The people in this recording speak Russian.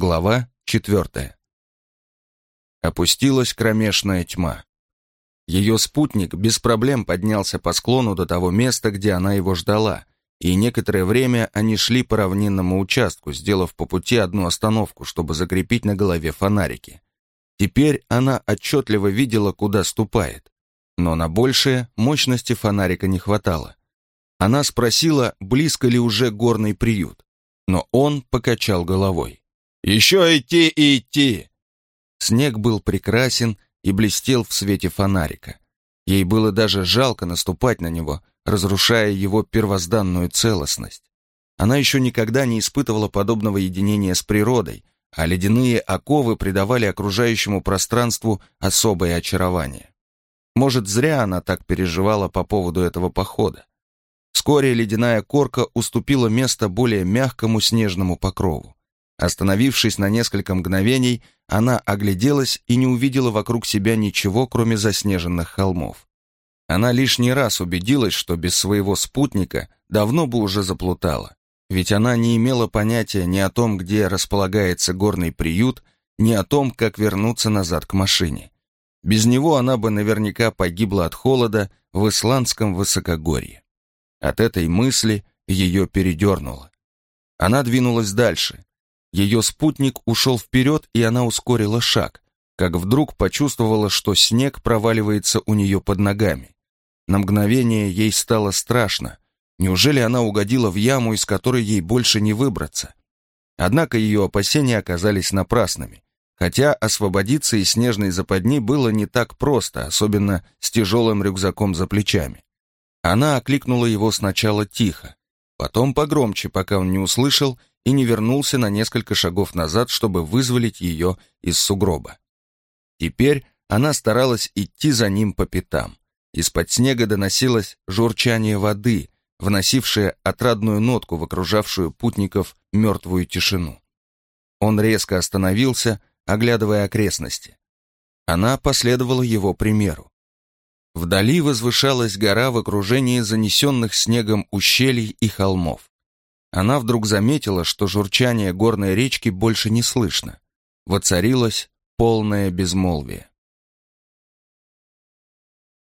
Глава четвертая. Опустилась кромешная тьма. Ее спутник без проблем поднялся по склону до того места, где она его ждала, и некоторое время они шли по равнинному участку, сделав по пути одну остановку, чтобы закрепить на голове фонарики. Теперь она отчетливо видела, куда ступает, но на большее мощности фонарика не хватало. Она спросила, близко ли уже горный приют, но он покачал головой. «Еще идти и идти!» Снег был прекрасен и блестел в свете фонарика. Ей было даже жалко наступать на него, разрушая его первозданную целостность. Она еще никогда не испытывала подобного единения с природой, а ледяные оковы придавали окружающему пространству особое очарование. Может, зря она так переживала по поводу этого похода. Вскоре ледяная корка уступила место более мягкому снежному покрову. Остановившись на несколько мгновений, она огляделась и не увидела вокруг себя ничего, кроме заснеженных холмов. Она лишний раз убедилась, что без своего спутника давно бы уже заплутала, ведь она не имела понятия ни о том, где располагается горный приют, ни о том, как вернуться назад к машине. Без него она бы наверняка погибла от холода в исландском высокогорье. От этой мысли ее передернуло. Она двинулась дальше. Ее спутник ушел вперед, и она ускорила шаг, как вдруг почувствовала, что снег проваливается у нее под ногами. На мгновение ей стало страшно. Неужели она угодила в яму, из которой ей больше не выбраться? Однако ее опасения оказались напрасными. Хотя освободиться из снежной западни было не так просто, особенно с тяжелым рюкзаком за плечами. Она окликнула его сначала тихо, потом погромче, пока он не услышал и не вернулся на несколько шагов назад, чтобы вызволить ее из сугроба. Теперь она старалась идти за ним по пятам. Из-под снега доносилось журчание воды, вносившее отрадную нотку в окружавшую путников мертвую тишину. Он резко остановился, оглядывая окрестности. Она последовала его примеру. Вдали возвышалась гора в окружении занесенных снегом ущелий и холмов. Она вдруг заметила, что журчание горной речки больше не слышно. Воцарилось полное безмолвие.